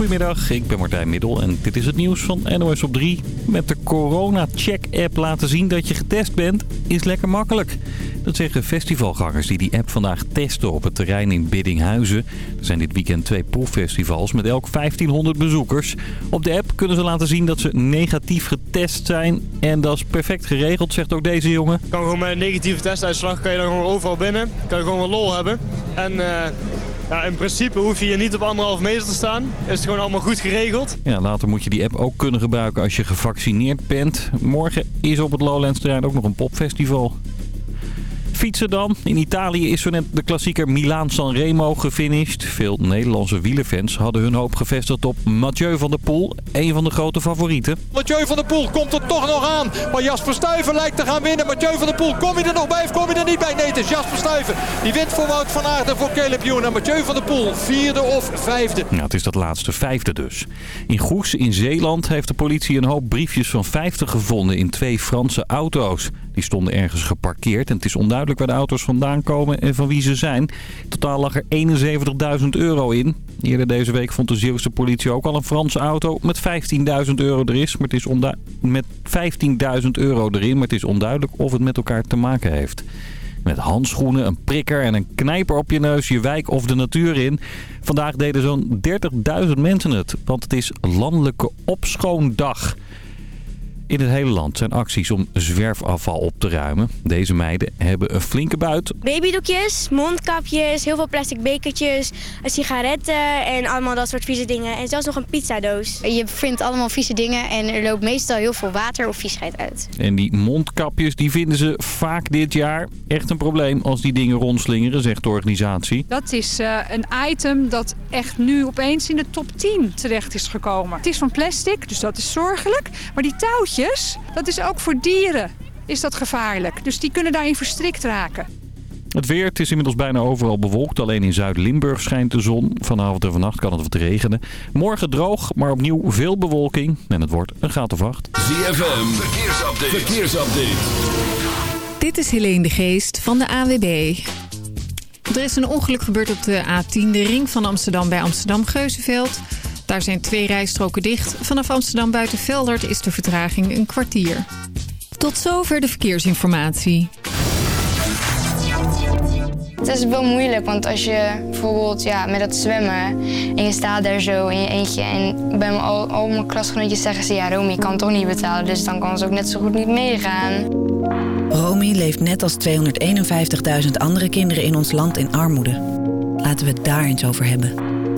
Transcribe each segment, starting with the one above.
Goedemiddag, ik ben Martijn Middel en dit is het nieuws van NOS op 3. Met de corona-check-app laten zien dat je getest bent, is lekker makkelijk. Dat zeggen festivalgangers die die app vandaag testen op het terrein in Biddinghuizen. Er zijn dit weekend twee proeffestivals met elk 1500 bezoekers. Op de app kunnen ze laten zien dat ze negatief getest zijn. En dat is perfect geregeld, zegt ook deze jongen. Kan gewoon met een negatieve testuitslag kan je dan gewoon overal binnen. Kan je gewoon wel lol hebben. En... eh, ja, in principe hoef je hier niet op anderhalf meter te staan. Is gewoon allemaal goed geregeld. Ja, later moet je die app ook kunnen gebruiken als je gevaccineerd bent. Morgen is op het Lowlands terrein ook nog een popfestival. Fietsen dan. In Italië is zo net de klassieker Milaan-San Remo gefinished. Veel Nederlandse wielerfans hadden hun hoop gevestigd op Mathieu van der Poel. Een van de grote favorieten. Mathieu van der Poel komt er toch nog aan. Maar Jasper Stuyven lijkt te gaan winnen. Mathieu van der Poel, kom je er nog bij of kom je er niet bij? Nee, het is Jasper Stuyven. Die wint voor Wout van Aert en voor Caleb Ewan. En Mathieu van der Poel, vierde of vijfde. Nou, het is dat laatste vijfde dus. In Goes in Zeeland heeft de politie een hoop briefjes van 50 gevonden in twee Franse auto's. Die stonden ergens geparkeerd en het is onduidelijk waar de auto's vandaan komen en van wie ze zijn. In totaal lag er 71.000 euro in. Eerder deze week vond de Zeeuwse politie ook al een Franse auto met 15.000 euro erin. Maar het is met 15.000 euro erin, maar het is onduidelijk of het met elkaar te maken heeft. Met handschoenen, een prikker en een knijper op je neus je wijk of de natuur in. Vandaag deden zo'n 30.000 mensen het, want het is landelijke opschoondag. In het hele land zijn acties om zwerfafval op te ruimen. Deze meiden hebben een flinke buit. Babydoekjes, mondkapjes, heel veel plastic bekertjes, sigaretten en allemaal dat soort vieze dingen. En zelfs nog een pizzadoos. Je vindt allemaal vieze dingen en er loopt meestal heel veel water of viesheid uit. En die mondkapjes die vinden ze vaak dit jaar echt een probleem als die dingen rondslingeren, zegt de organisatie. Dat is uh, een item dat echt nu opeens in de top 10 terecht is gekomen. Het is van plastic, dus dat is zorgelijk. Maar die touwtjes, dat is ook voor dieren is dat gevaarlijk. Dus die kunnen daarin verstrikt raken. Het weer, het is inmiddels bijna overal bewolkt. Alleen in Zuid-Limburg schijnt de zon. Vanavond en vannacht kan het wat regenen. Morgen droog, maar opnieuw veel bewolking. En het wordt een graad of acht. ZFM, verkeersupdate. verkeersupdate. Dit is Helene de Geest van de AWB. Er is een ongeluk gebeurd op de A10, de ring van Amsterdam bij Amsterdam-Geuzenveld. Daar zijn twee rijstroken dicht. Vanaf Amsterdam buiten Veldert is de vertraging een kwartier. Tot zover de verkeersinformatie. Het is wel moeilijk, want als je bijvoorbeeld ja, met dat zwemmen... en je staat daar zo in je eentje... en bij mijn, al, al mijn klasgenootjes zeggen ze... ja, Romy, kan toch niet betalen, dus dan kan ze ook net zo goed niet meegaan. Romy leeft net als 251.000 andere kinderen in ons land in armoede. Laten we het daar eens over hebben.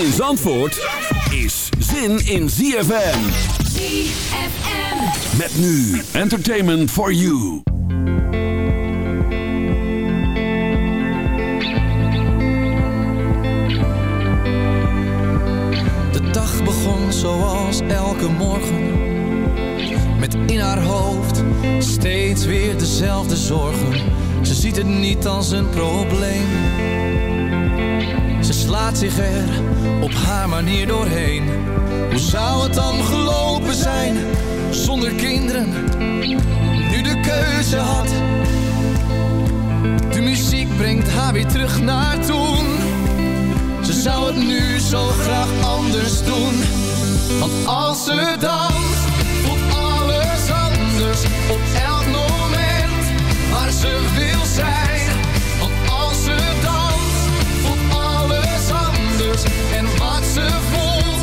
In Zandvoort is zin in ZFM. ZFM. Met nu Entertainment for You. De dag begon zoals elke morgen. Met in haar hoofd steeds weer dezelfde zorgen. Ze ziet het niet als een probleem. Ze slaat zich er op haar manier doorheen. Hoe zou het dan gelopen zijn zonder kinderen? Nu de keuze had. De muziek brengt haar weer terug naar toen. Ze zou het nu zo graag anders doen. Want als ze danst, voelt alles anders op elk moment waar ze wil zijn. en wat ze voelt,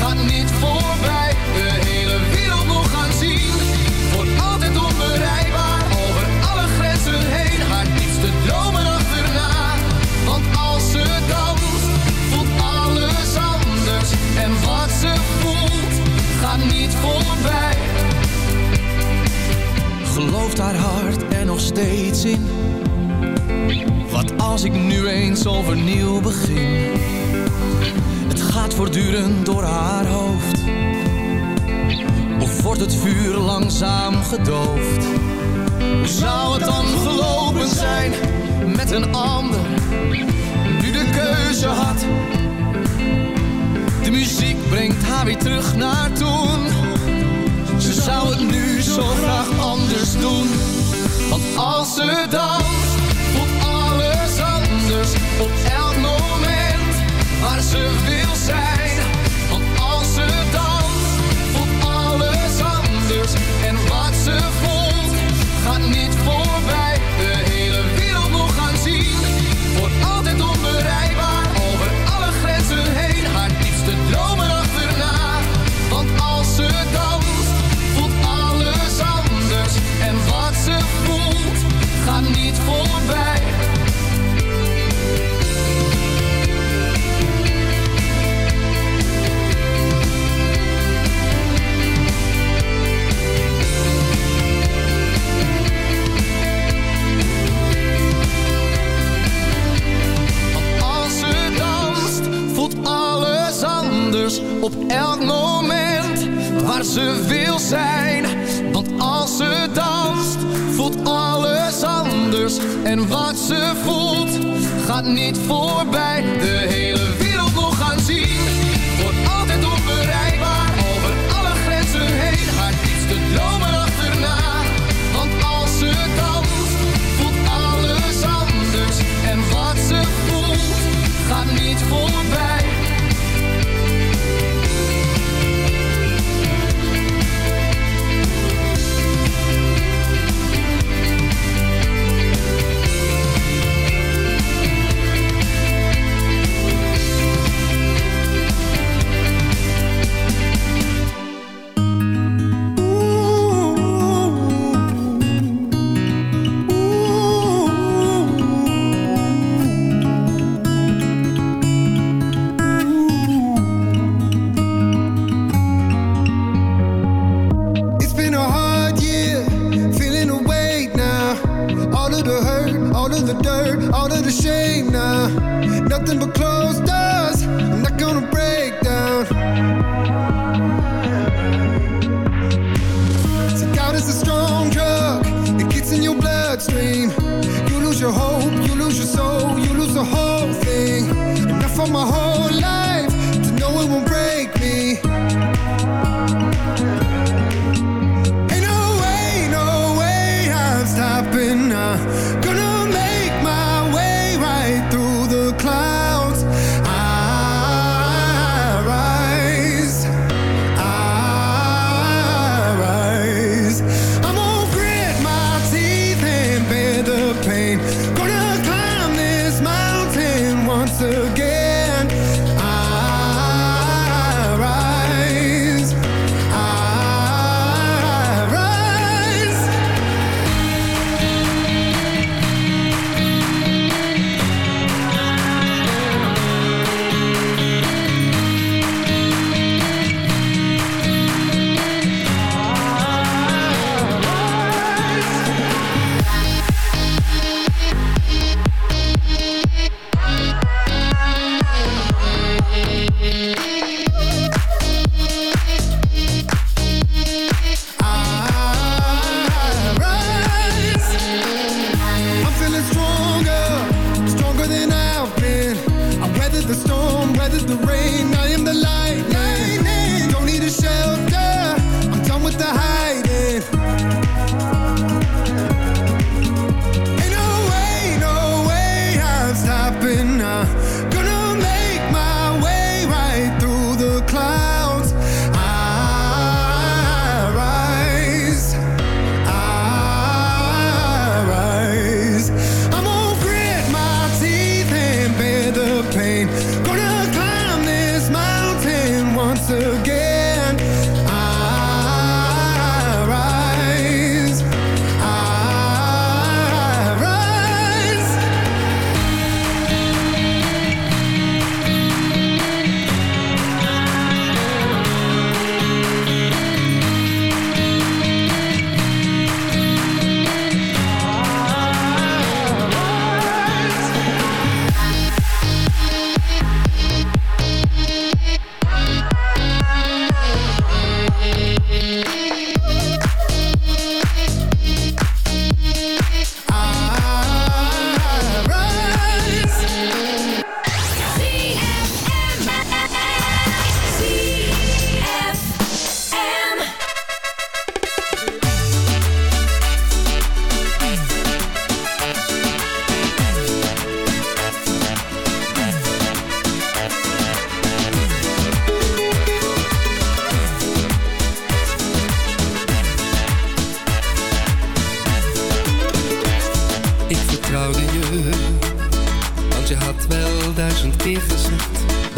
gaat niet voorbij. De hele wereld nog gaan zien, wordt altijd onbereikbaar. Over alle grenzen heen, haar liefste dromen achterna. Want als ze danst, voelt alles anders. En wat ze voelt, gaat niet voorbij. Gelooft haar hart er nog steeds in? Wat als ik nu eens overnieuw begin? gaat voortdurend door haar hoofd? Of wordt het vuur langzaam gedoofd? Hoe zou het dan gelopen zijn met een ander die de keuze had? De muziek brengt haar weer terug naar toen. Ze zou het nu zo graag anders doen. Want als ze dan waar ze wil zijn. op elk moment waar ze wil zijn. Want als ze danst, voelt alles anders. En wat ze voelt, gaat niet voorbij. De hele wereld nog gaan zien, wordt altijd onbereikbaar. Over alle grenzen heen, haar iets te dromen achterna. Want als ze danst, voelt alles anders. En wat ze voelt, gaat niet voorbij.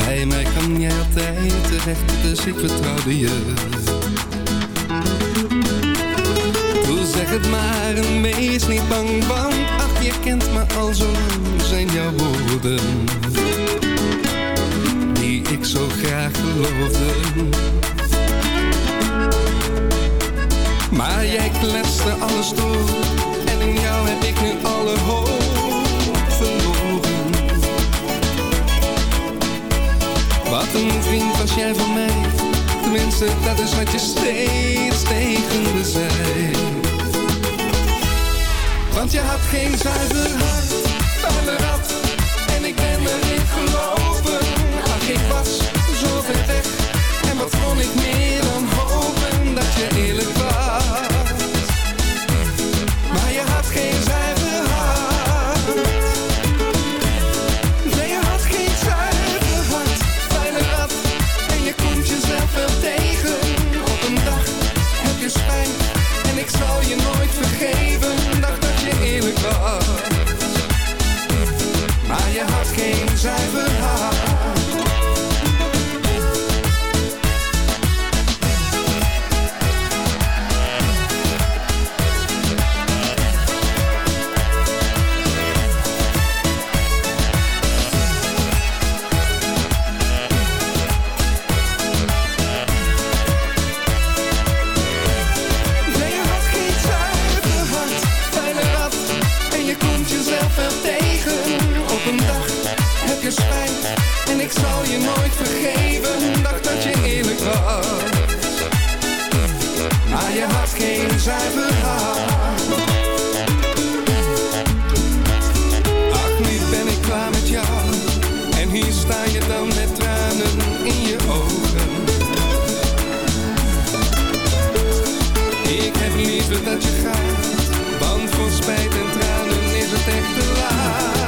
Bij mij kan jij altijd terecht, dus ik vertrouwde je. Toen zeg het maar en wees niet bang, want ach, je kent me al zo lang, zijn jouw woorden. Die ik zo graag geloofde. Maar jij kletste alles door, en in jou heb ik nu alle hoop Wat een vriend was jij van mij. Tenminste, dat is wat je steeds tegen me zei. Want je had geen zuiver hart de rat En ik ben erin gelopen. Ach, ik was zo ver weg. En wat kon ik meer dat je gaat. Want voor spijt en tranen is het echt te laat.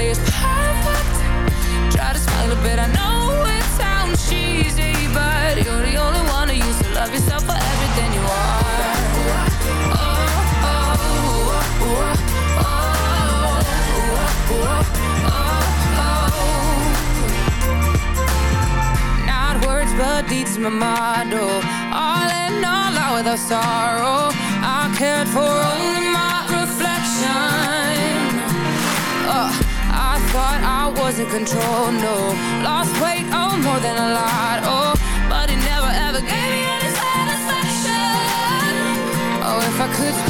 nobody is perfect. Try to smile a bit, I know it sounds cheesy But you're the only one who used to love yourself for everything you are. Oh, oh, oh, oh, oh, oh, oh, Not words but deeds, my motto All in all, out without sorrow. I cared for only my Thought I was in control, no. Lost weight, oh, more than a lot, oh. But it never ever gave me any satisfaction. Oh, if I could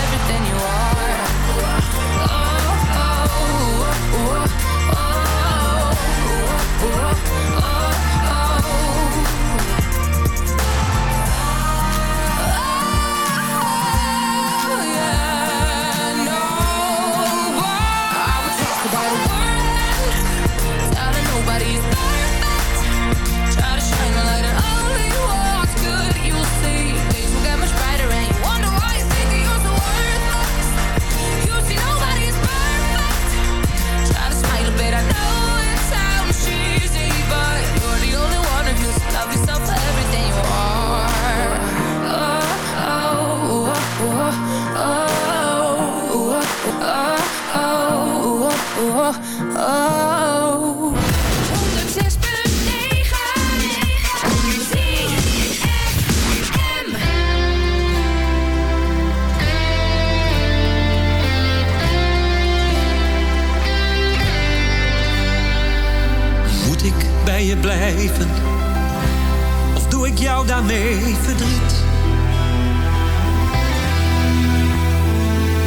daarmee verdriet?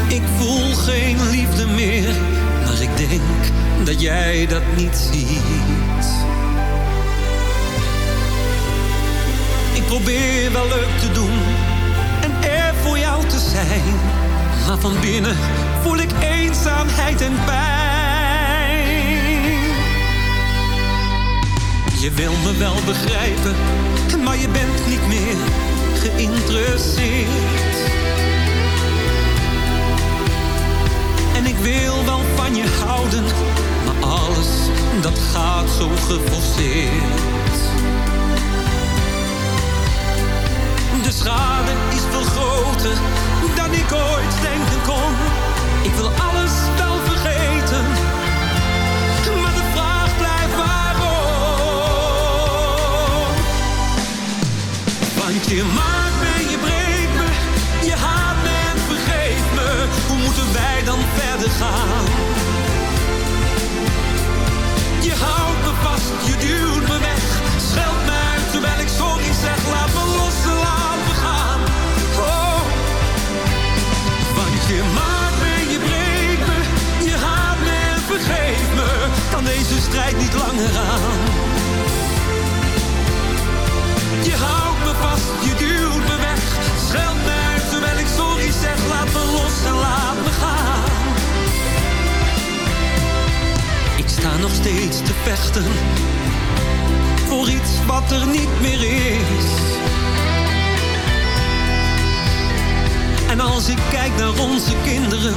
Ik voel geen liefde meer, maar ik denk dat jij dat niet ziet. Ik probeer wel leuk te doen en er voor jou te zijn. Maar van binnen voel ik eenzaamheid en pijn. Je wil me wel begrijpen, maar je bent niet meer geïnteresseerd. En ik wil wel van je houden, maar alles dat gaat zo geforceerd. De schade is veel groter dan ik ooit denken kon. Ik wil alles wel vergeten, je maakt me, je breekt me, je haat me en vergeet me. Hoe moeten wij dan verder gaan? Je houdt me vast, je duwt me weg, scheldt me terwijl ik sorry zeg. Laat me los laat me gaan. Oh. Want je maakt me, je breekt me, je haat me en vergeet me. Kan deze strijd niet langer aan? Je duwt me weg, scheldt me terwijl ik sorry zeg. Laat me los en laat me gaan. Ik sta nog steeds te vechten voor iets wat er niet meer is. En als ik kijk naar onze kinderen,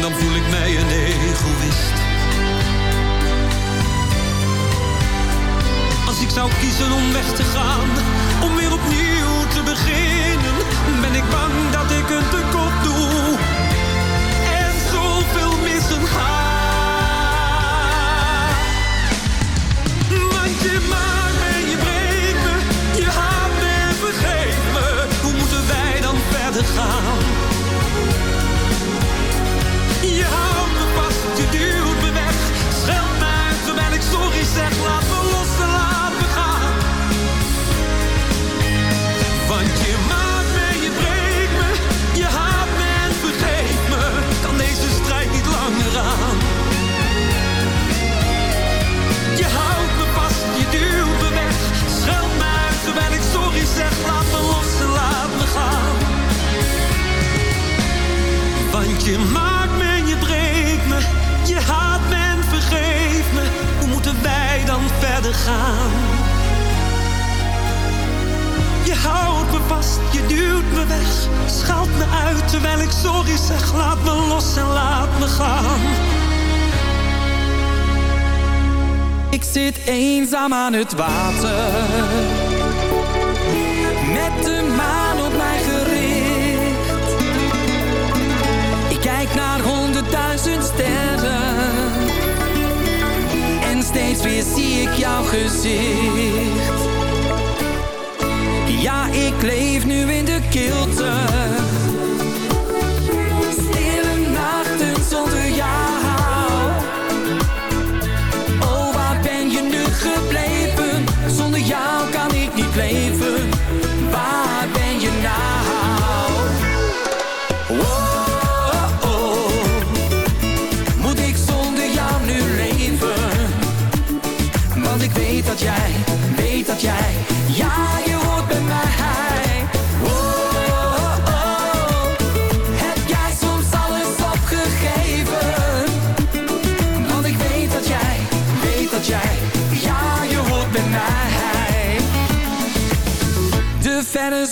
dan voel ik mij een egoïst. Zou kiezen om weg te gaan, om weer opnieuw te beginnen, ben ik bang dat ik een tekort doe. Je maakt me en je breekt me, je haat me en vergeeft me. Hoe moeten wij dan verder gaan? Je houdt me vast, je duwt me weg, schaalt me uit terwijl ik sorry zeg. Laat me los en laat me gaan. Ik zit eenzaam aan het water. Naar honderdduizend sterren. En steeds weer zie ik jouw gezicht. Ja, ik leef nu in de kilte.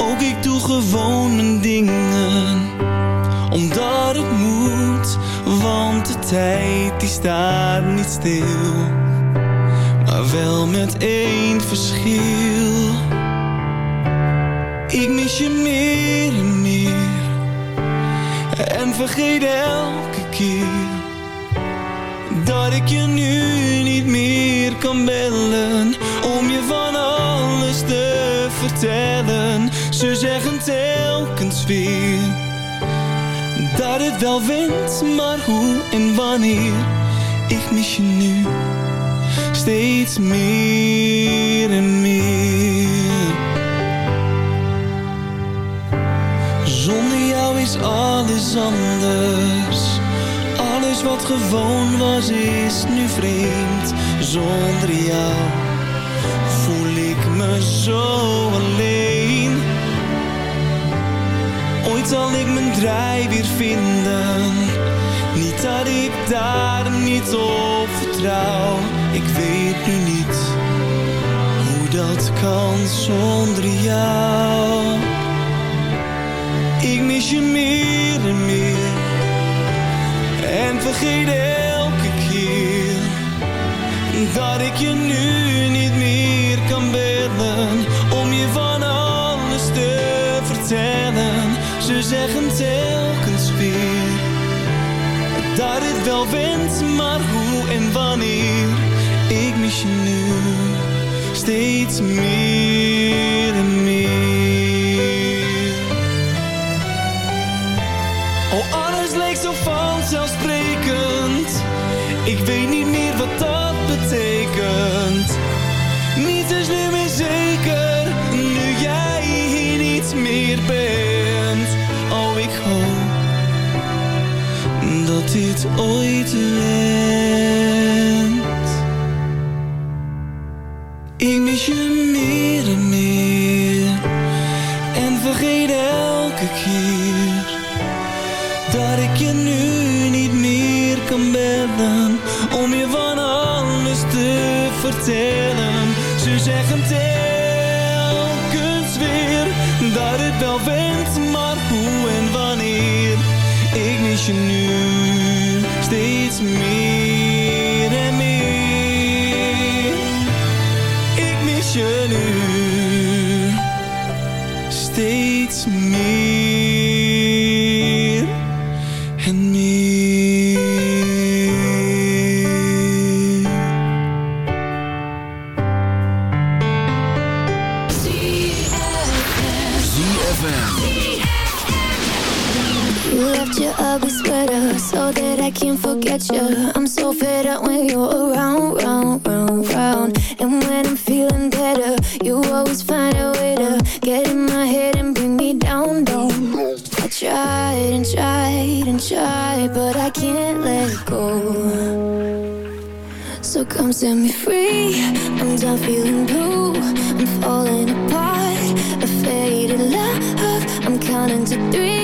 Ook ik doe gewoon mijn dingen Omdat het moet, want de tijd die staat niet stil wanneer Ik mis je nu Steeds meer en meer Zonder jou is alles anders. Alles wat gewoon was is nu vreemd. Zonder jou voel ik me zo alleen. Ooit zal ik mijn draai weer vinden. Niet dat ik daar niet op vertrouw. Ik weet nu niet hoe dat kan zonder jou. Ik mis je meer en meer En vergeet elke keer Dat ik je nu niet meer kan bellen Om je van alles te vertellen Ze zeggen telkens Dat het wel went, maar hoe en wanneer Ik mis je nu steeds meer en meer Oh, alles leek zo vanzelfsprekend. Ik weet niet meer wat dat betekent. Niets is nu meer zeker, nu jij hier niet meer bent. Dit ooit wendt. Ik mis je meer en meer. En vergeet elke keer dat ik je nu niet meer kan bellen. Om je van alles te vertellen. Ze zeggen telkens weer dat het wel went, maar hoe en wanneer. Ik mis je nu steeds meer en meer. Ik mis je nu steeds meer left your ugly sweater so that I can't forget you. I'm so fed up when you're around, round, round, round. And when I'm feeling better, you always find a way to get in my head and bring me down, down. I tried and tried and tried, but I can't let go. So come set me free. I'm done feeling blue. I'm falling apart. A faded love. I'm counting to three.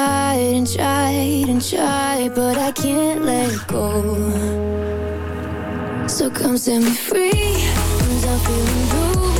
Tried and tried and tried, but I can't let go. So come set me free. I'm feeling blue.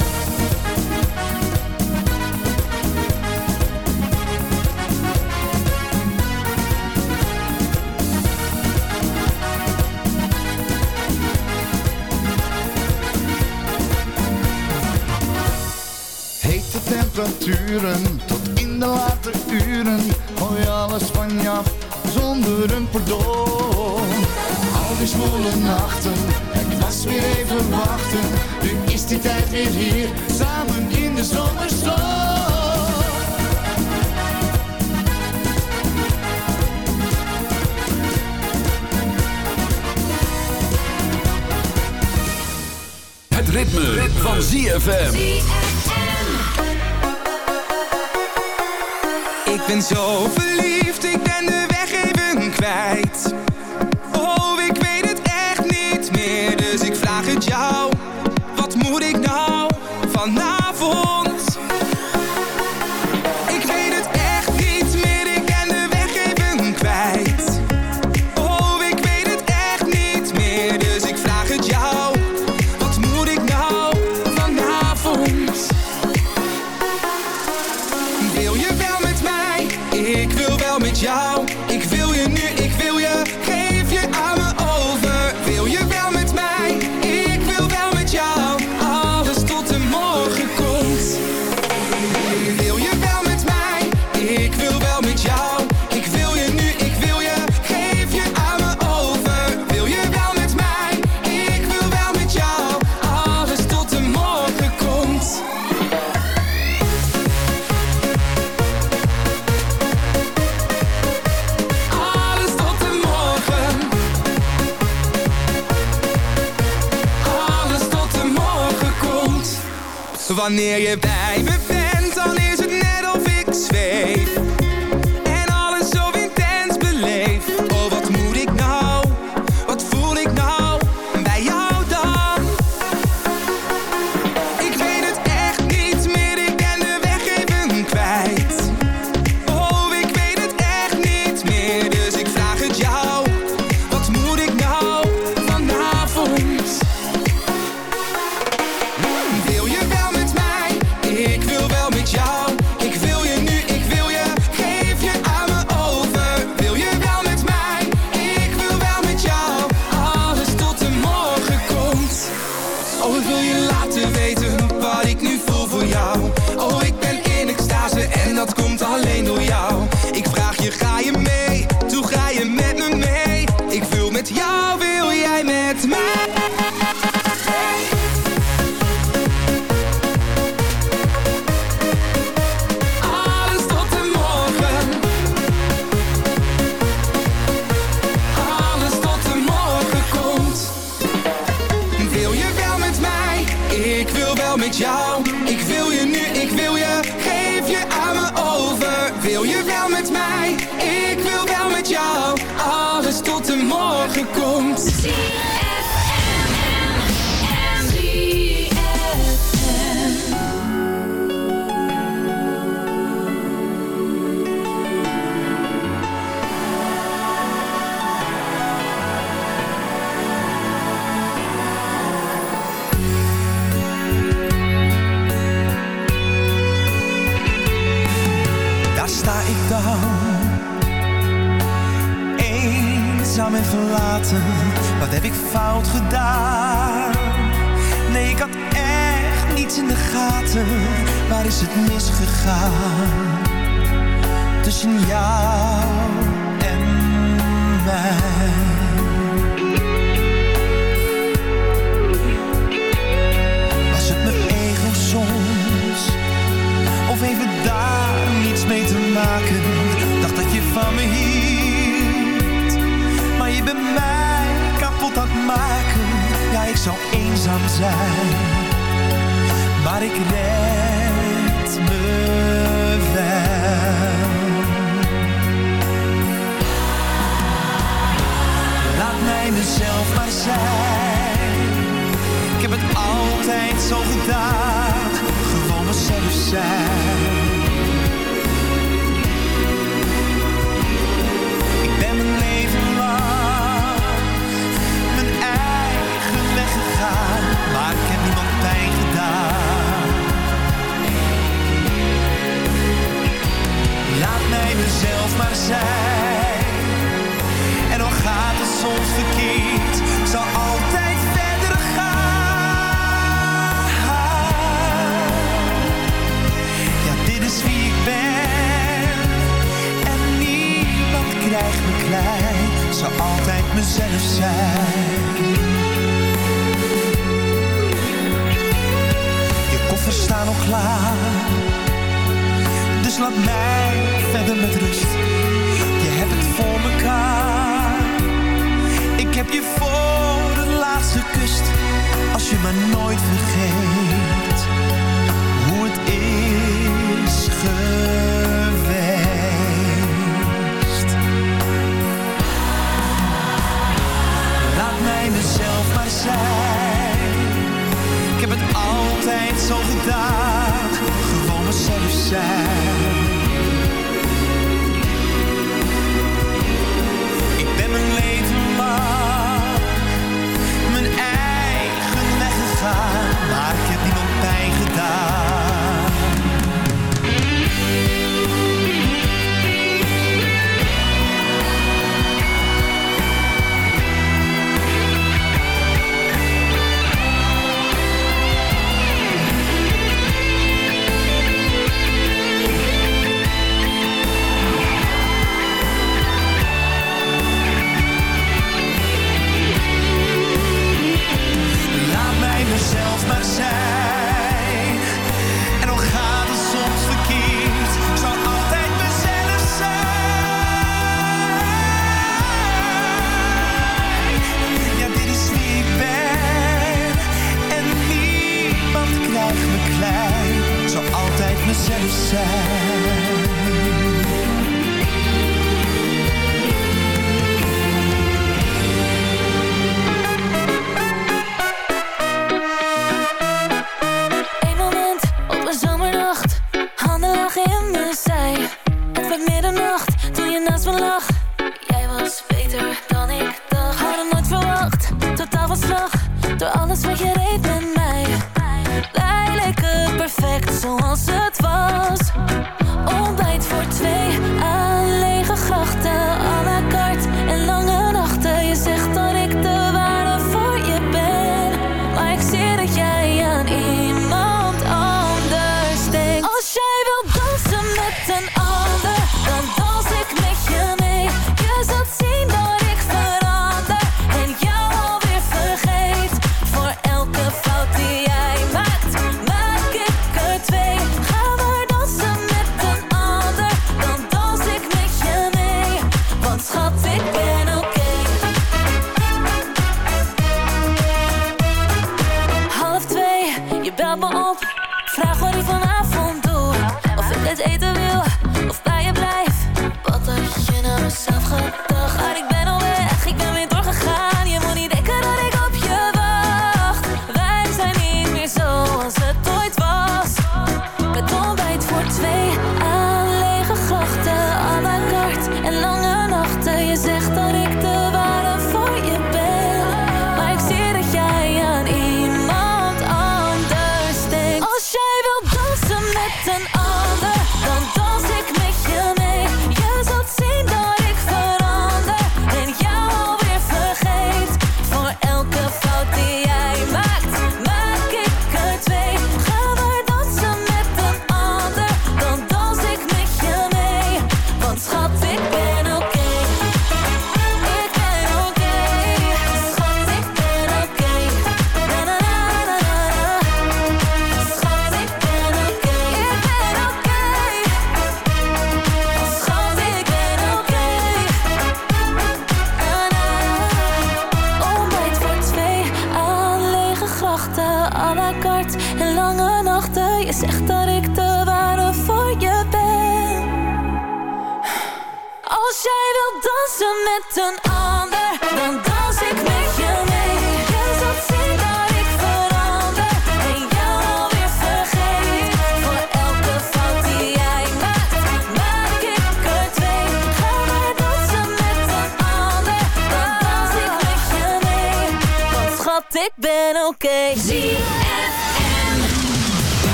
tot in de late uren. Gooi alles van je af zonder een pardon. Al die zwoele nachten, ik was weer even wachten. Nu is die tijd weer hier, samen in de zomerzon. Het ritme, ritme. van ZFM. ben zo verliefd, ik ben de wanneer alleen mezelf maar zijn. Ik heb het altijd zo gedaan, gewoon mezelf zijn. Ik ben mijn leven lang mijn eigen weg gegaan, maar ik heb niemand pijn gedaan. Laat mij mezelf maar zijn soms zal altijd verder gaan. Ja, dit is wie ik ben, en niemand krijgt me klein, zal altijd mezelf zijn. Je koffers staan al klaar, dus laat mij verder met rust. Je hebt het voor elkaar je voor de laatste kust, als je maar nooit vergeet hoe het is geweest. Laat mij mezelf maar zijn, ik heb het altijd zo gedaan, gewoon mezelf zijn.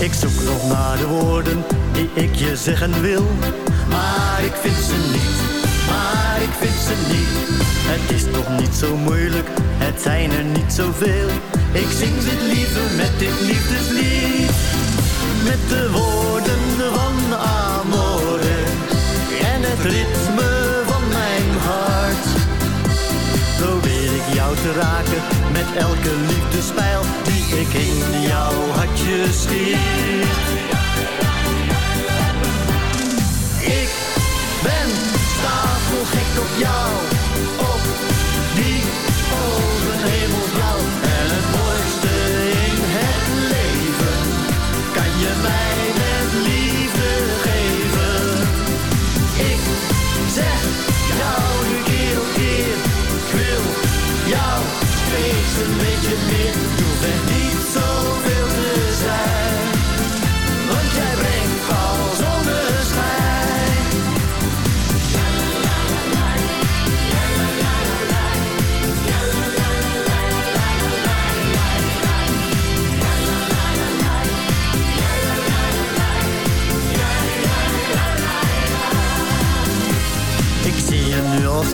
Ik zoek nog naar de woorden die ik je zeggen wil. Maar ik vind ze niet, maar ik vind ze niet. Het is toch niet zo moeilijk, het zijn er niet zoveel. Ik zing dit liever met dit liefdeslied. Met de woorden van Amore en het ritme van mijn hart. Probeer ik jou te raken met elke liefdespijl ik in jouw hartje schiet. Ik ben stapelgek op jou,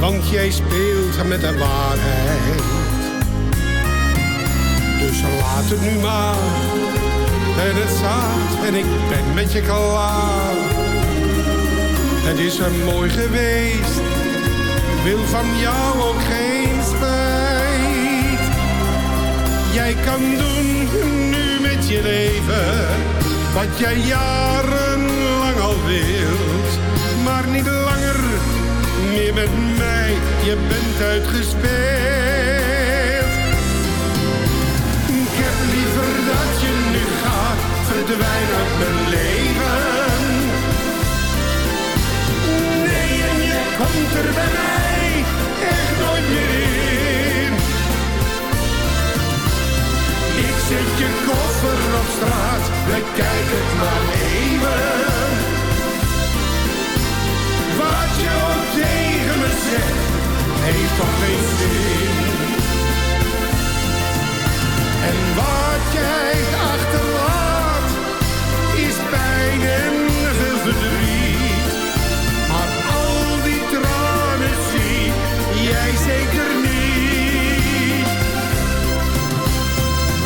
want jij speelt met de waarheid. Dus laat het nu maar, en het zaad en ik ben met je klaar. Het is er mooi geweest, wil van jou ook geen spijt. Jij kan doen nu met je leven, wat jij jarenlang al wilt. Maar niet langer meer met mij je bent uitgespeeld. Ik heb liever dat je nu gaat, verdwijnen uit mijn leven. Nee, en je komt er bij mij echt nooit in. Ik zet je koffer op straat, bekijk het maar even wat je ook tegen me zegt, heeft toch geen zin. En wat jij achterlaat, is pijn en verdriet. Maar al die tranen zie jij zeker niet.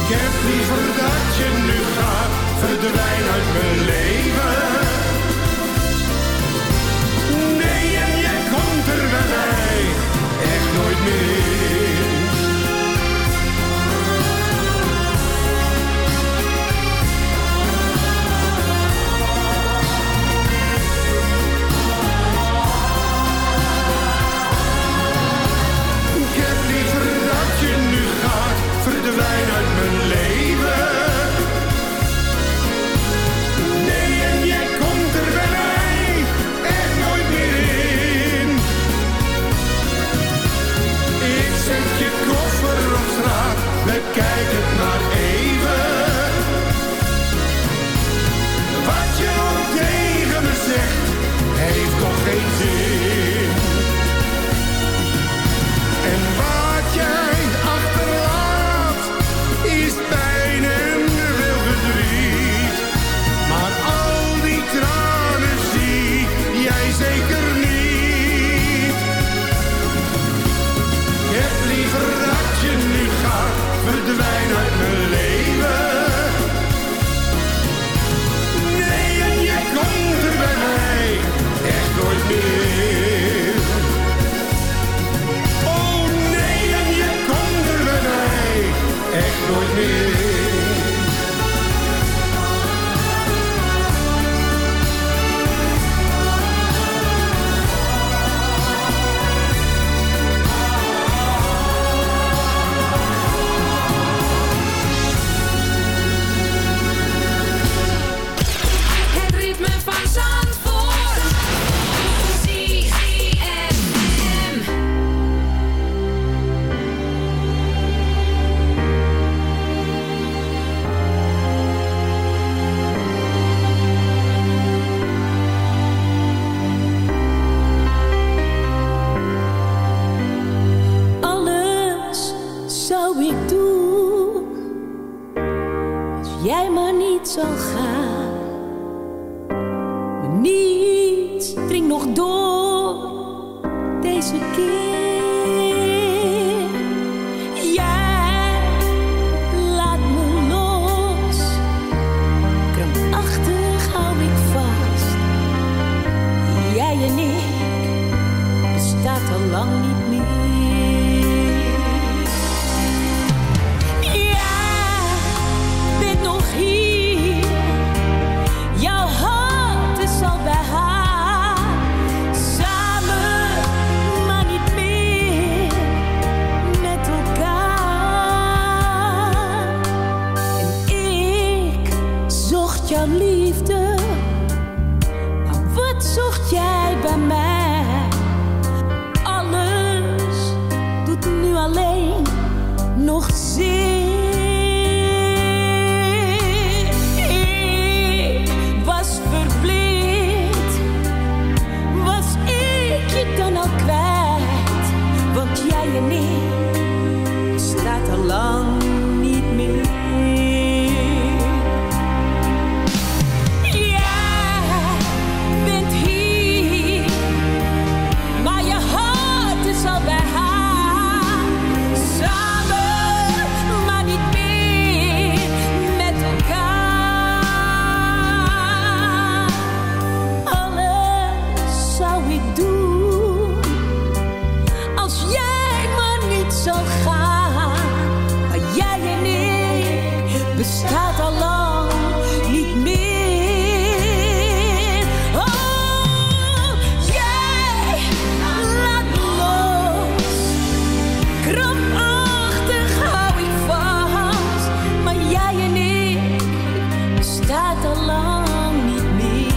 Ik heb liever dat je nu gaat, verdwijnen uit mijn leven. nooit meer. isso het al lang niet meer.